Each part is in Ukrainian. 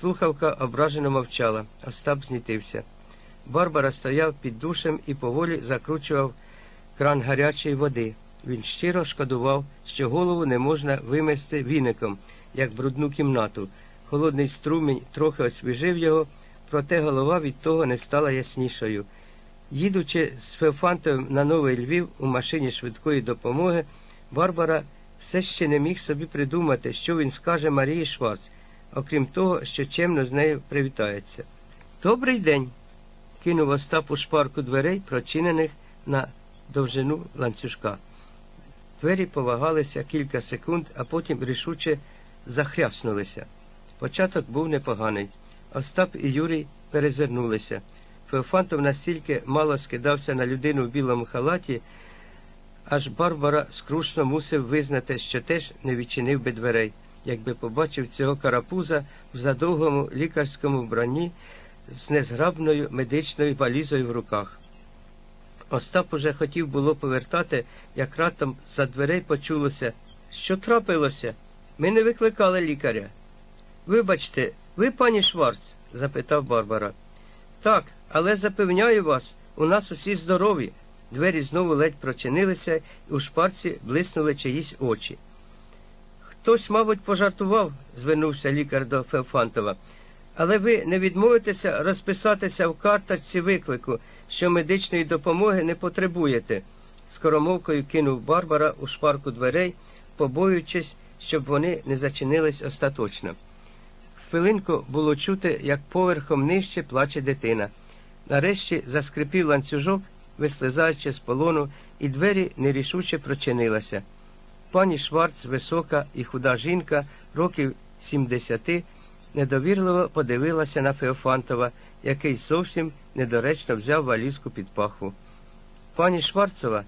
Слухавка ображено мовчала, Остап знітився. Барбара стояв під душем і поволі закручував кран гарячої води. Він щиро шкодував, що голову не можна вимести віником, як брудну кімнату. Холодний струмінь трохи освіжив його, проте голова від того не стала яснішою. Їдучи з Феофантовим на Новий Львів у машині швидкої допомоги, Барбара все ще не міг собі придумати, що він скаже Марії Шварц, окрім того, що чемно з нею привітається. Добрий день. кинув Остап у шпарку дверей, прочинених на довжину ланцюжка. Двері повагалися кілька секунд, а потім рішуче захряснулися. Початок був непоганий. Остап і Юрій перезирнулися. Феофантов настільки мало скидався на людину в білому халаті, аж Барбара скрушно мусив визнати, що теж не відчинив би дверей, якби побачив цього карапуза в задовгому лікарському вбранні з незграбною медичною валізою в руках. Остап уже хотів було повертати, як ратом за дверей почулося, що трапилося. Ми не викликали лікаря. Вибачте, ви, пані Шварц? запитав Барбара. Так, але запевняю вас, у нас усі здорові. Двері знову ледь прочинилися, і у шпарці блиснули чиїсь очі. Хтось, мабуть, пожартував, звернувся лікар до Феофантова. Але ви не відмовитеся розписатися в карточці виклику, що медичної допомоги не потребуєте, скоромовкою кинув Барбара у шпарку дверей, побоюючись, щоб вони не зачинились остаточно. Хвилинку було чути, як поверхом нижче плаче дитина. Нарешті заскрипів ланцюжок, вислизаючи з полону, і двері нерішуче прочинилися. Пані Шварц, висока і худа жінка, років сімдесяти, недовірливо подивилася на Феофантова, який зовсім недоречно взяв валізку під пахву. Пані Шварцова,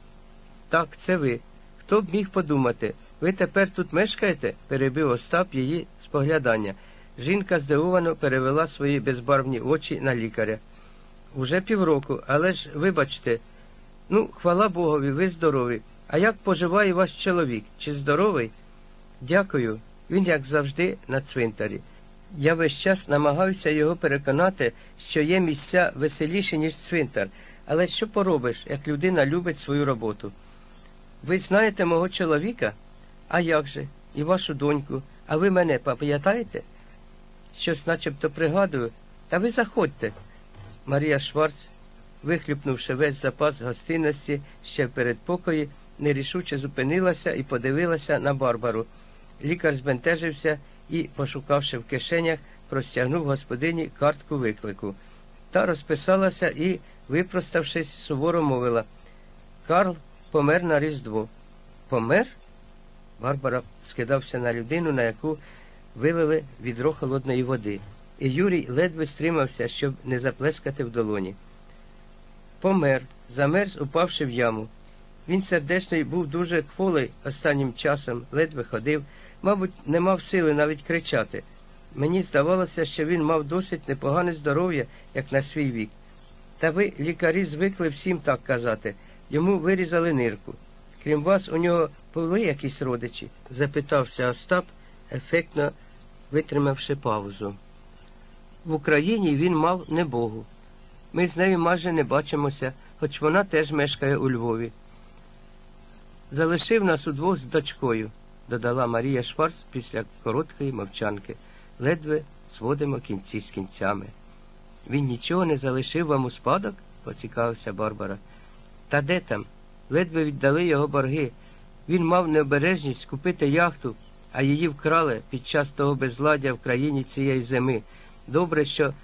так, це ви. Хто б міг подумати? Ви тепер тут мешкаєте? перебив Остап її споглядання. Жінка здивовано перевела свої безбарвні очі на лікаря. Уже півроку, але ж, вибачте, ну, хвала Богові, ви здорові. А як поживає ваш чоловік? Чи здоровий? Дякую. Він, як завжди, на цвинтарі. Я весь час намагався його переконати, що є місця веселіші, ніж цвинтар, але що поробиш, як людина любить свою роботу? Ви знаєте мого чоловіка? А як же? І вашу доньку, а ви мене пам'ятаєте? Щось начебто пригадую, та ви заходьте. Марія Шварц, вихлюпнувши весь запас гостинності ще в передпокої, нерішуче зупинилася і подивилася на Барбару. Лікар збентежився і, пошукавши в кишенях, простягнув господині картку виклику. Та розписалася і, випроставшись, суворо мовила Карл помер на Різдво. Помер? Барбара скидався на людину, на яку вилили відро холодної води, і Юрій ледве стримався, щоб не заплескати в долоні. Помер, замерз, упавши в яму. Він сердечний був дуже кволий останнім часом, ледве ходив, мабуть, не мав сили навіть кричати. Мені здавалося, що він мав досить непогане здоров'я, як на свій вік. Та ви, лікарі, звикли всім так казати. Йому вирізали нирку. Крім вас, у нього були якісь родичі? запитався Остап, ефектно витримавши паузу. В Україні він мав небогу. Ми з нею майже не бачимося, хоч вона теж мешкає у Львові. Залишив нас удвох з дочкою, додала Марія Шварц після короткої мовчанки. Ледве зводимо кінці з кінцями. Він нічого не залишив вам у спадок? поцікавився Барбара. Та де там? Ледве віддали його борги. Він мав необережність купити яхту, а її вкрали під час того безладдя в країні цієї зими. Добре, що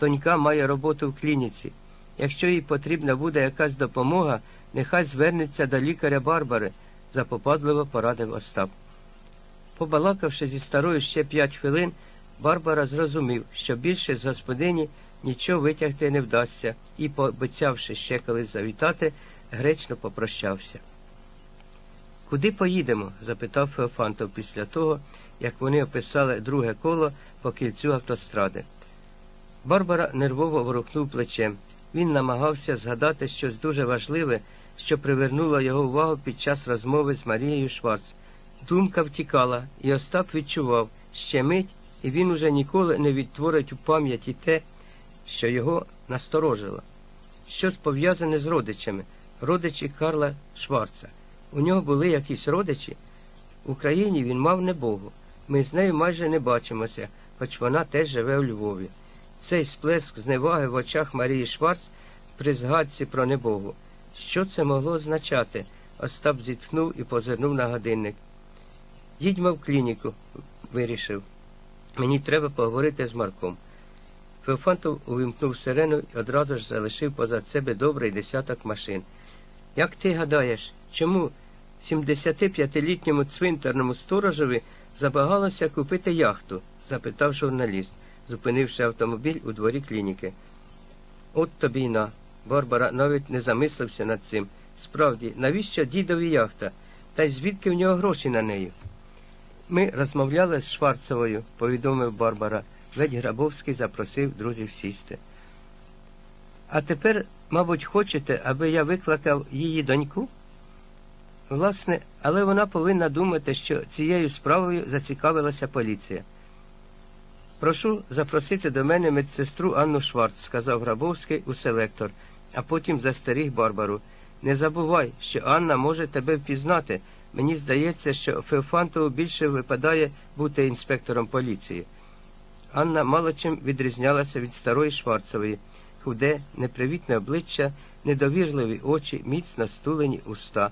донька має роботу в клініці. Якщо їй потрібна буде якась допомога, нехай звернеться до лікаря Барбари, запопадливо порадив Остап. Побалакавши зі старою ще п'ять хвилин, Барбара зрозумів, що більше з господині нічого витягти не вдасться, і, пообіцявши ще колись завітати, гречно попрощався. Куди поїдемо? запитав Феофантов після того, як вони описали друге коло по кільцю автостради. Барбара нервово ворухнув плечем. Він намагався згадати щось дуже важливе, що привернуло його увагу під час розмови з Марією Шварц. Думка втікала, і Остап відчував ще мить, і він уже ніколи не відтворить у пам'яті те, що його насторожило. Щось пов'язане з родичами, родичі Карла Шварца. У нього були якісь родичі. В Україні він мав небогу. Ми з нею майже не бачимося, хоч вона теж живе у Львові. Цей сплеск зневаги в очах Марії Шварц при згадці про небогу. Що це могло означати? Остап зітхнув і позирнув на годинник. Їдьмо в клініку, вирішив. Мені треба поговорити з Марком. Феофантов увімкнув сирену і одразу ж залишив позад себе добрий десяток машин. Як ти гадаєш, чому 75-літньому цвинтарному сторожеві забагалося купити яхту? запитав журналіст, зупинивши автомобіль у дворі клініки. От тобі й на. Барбара навіть не замислився над цим. Справді, навіщо дідові яхта? Та й звідки в нього гроші на неї? Ми розмовляли з Шварцевою, повідомив Барбара. Ледь Грабовський запросив друзів сісти. А тепер, мабуть, хочете, аби я викликав її доньку? Власне, але вона повинна думати, що цією справою зацікавилася поліція. Прошу запросити до мене медсестру Анну Шварц, сказав Грабовський у селектор, а потім застеріг Барбару. Не забувай, що Анна може тебе впізнати. Мені здається, що Феофантову більше випадає бути інспектором поліції. Анна мало чим відрізнялася від старої Шварцевої, худе, непривітне обличчя, недовірливі очі, міцно стулені уста.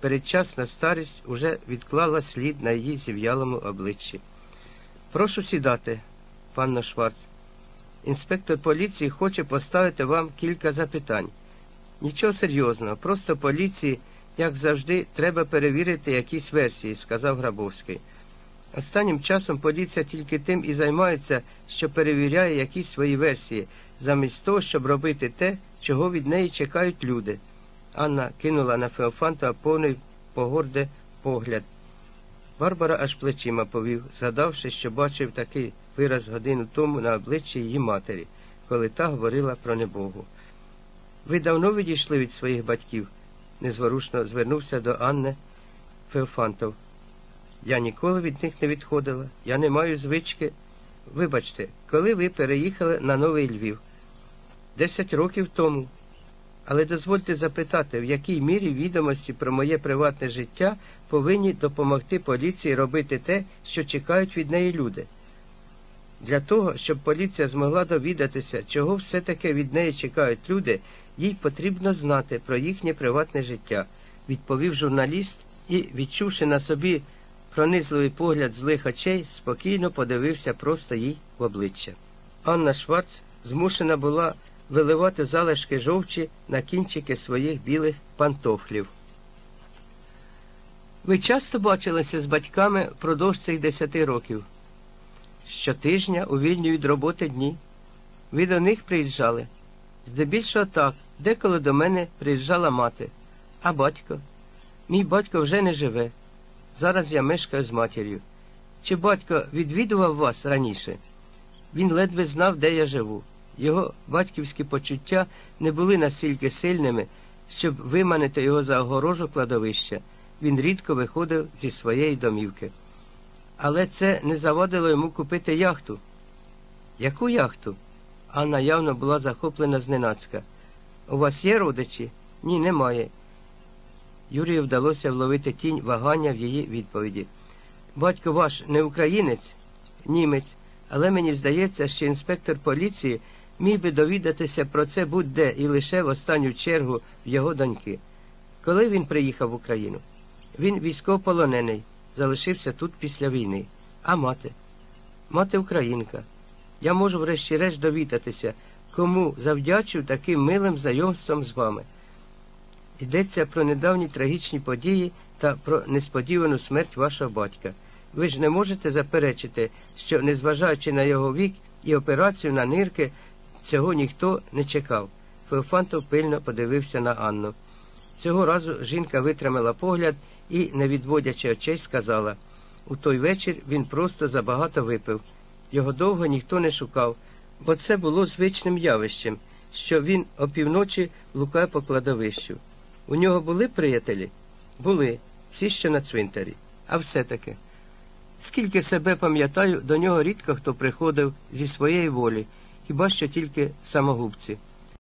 Передчасна старість уже відклала слід на її зів'ялому обличчі. Прошу сідати, панно Шварц. Інспектор поліції хоче поставити вам кілька запитань. Нічого серйозного, просто поліції, як завжди, треба перевірити якісь версії, сказав Грабовський. Останнім часом поліція тільки тим і займається, що перевіряє якісь свої версії, замість того, щоб робити те, чого від неї чекають люди. Анна кинула на Феофанта повний погорде погляд. Барбара аж плечима повів, згадавши, що бачив такий вираз годину тому на обличчі її матері, коли та говорила про небогу. Ви давно відійшли від своїх батьків? незворушно звернувся до Анни Феофантов. Я ніколи від них не відходила, я не маю звички. Вибачте, коли ви переїхали на Новий Львів? Десять років тому. Але дозвольте запитати, в якій мірі відомості про моє приватне життя повинні допомогти поліції робити те, що чекають від неї люди. Для того, щоб поліція змогла довідатися, чого все-таки від неї чекають люди, їй потрібно знати про їхнє приватне життя, відповів журналіст і, відчувши на собі пронизливий погляд злих очей, спокійно подивився просто їй в обличчя. Анна Шварц змушена була виливати залишки жовчі на кінчики своїх білих пантофлів. Ви часто бачилися з батьками впродовж цих десяти років. Щотижня у вільні від роботи дні. Ви до них приїжджали. Здебільшого так, деколи до мене приїжджала мати, а батько. Мій батько вже не живе. Зараз я мешкаю з матір'ю. Чи батько відвідував вас раніше? Він ледве знав, де я живу. Його батьківські почуття не були настільки сильними, щоб виманити його за огорожу кладовища. Він рідко виходив зі своєї домівки. Але це не завадило йому купити яхту. Яку яхту? Анна явно була захоплена зненацька. У вас є родичі? Ні, немає. Юрію вдалося вловити тінь вагання в її відповіді. Батько ваш не українець, німець, але мені здається, що інспектор поліції міг би довідатися про це будь-де і лише в останню чергу в його доньки. Коли він приїхав в Україну? Він військовополонений, залишився тут після війни. А мати? Мати українка. Я можу врешті-решт довідатися, кому завдячу таким милим знайомством з вами. Йдеться про недавні трагічні події та про несподівану смерть вашого батька. Ви ж не можете заперечити, що, незважаючи на його вік і операцію на нирки, цього ніхто не чекав. Феофантов пильно подивився на Анну. Цього разу жінка витримала погляд і, не відводячи очей, сказала у той вечір він просто забагато випив. Його довго ніхто не шукав, бо це було звичним явищем, що він опівночі лукає по кладовищу. У нього були приятелі? Були, всі ще на цвинтарі. А все таки. Скільки себе пам'ятаю, до нього рідко хто приходив зі своєї волі, хіба що тільки самогубці.